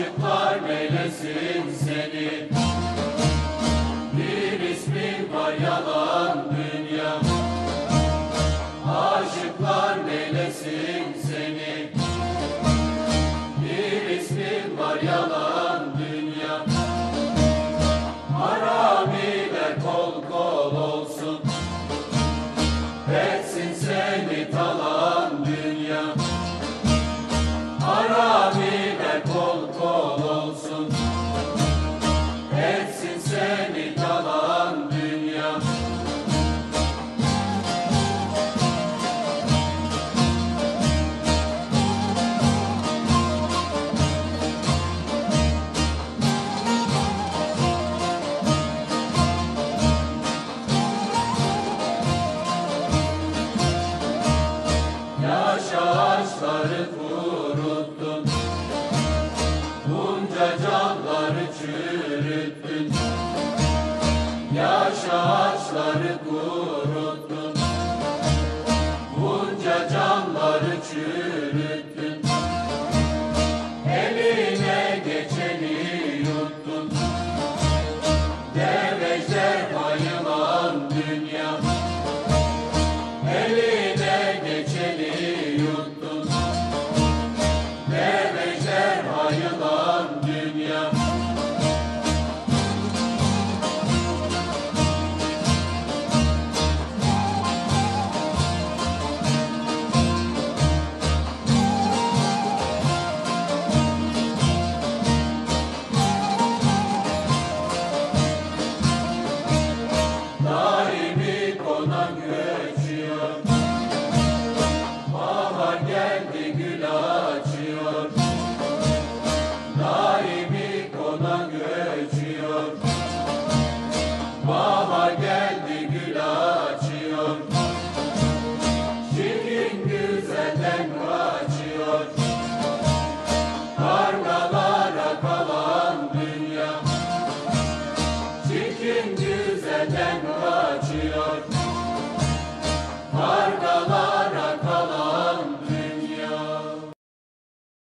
Aşıklar meylesin seni. Bir ismin var yalan dünya. Aşıklar meylesin seni. Bir ismin var yalan dünya. Haramiler kol kol olsun. Etsin seni talan Bunca canları çürüttün. Yaş ağaçları Bunca canları çürüttün geçiyor.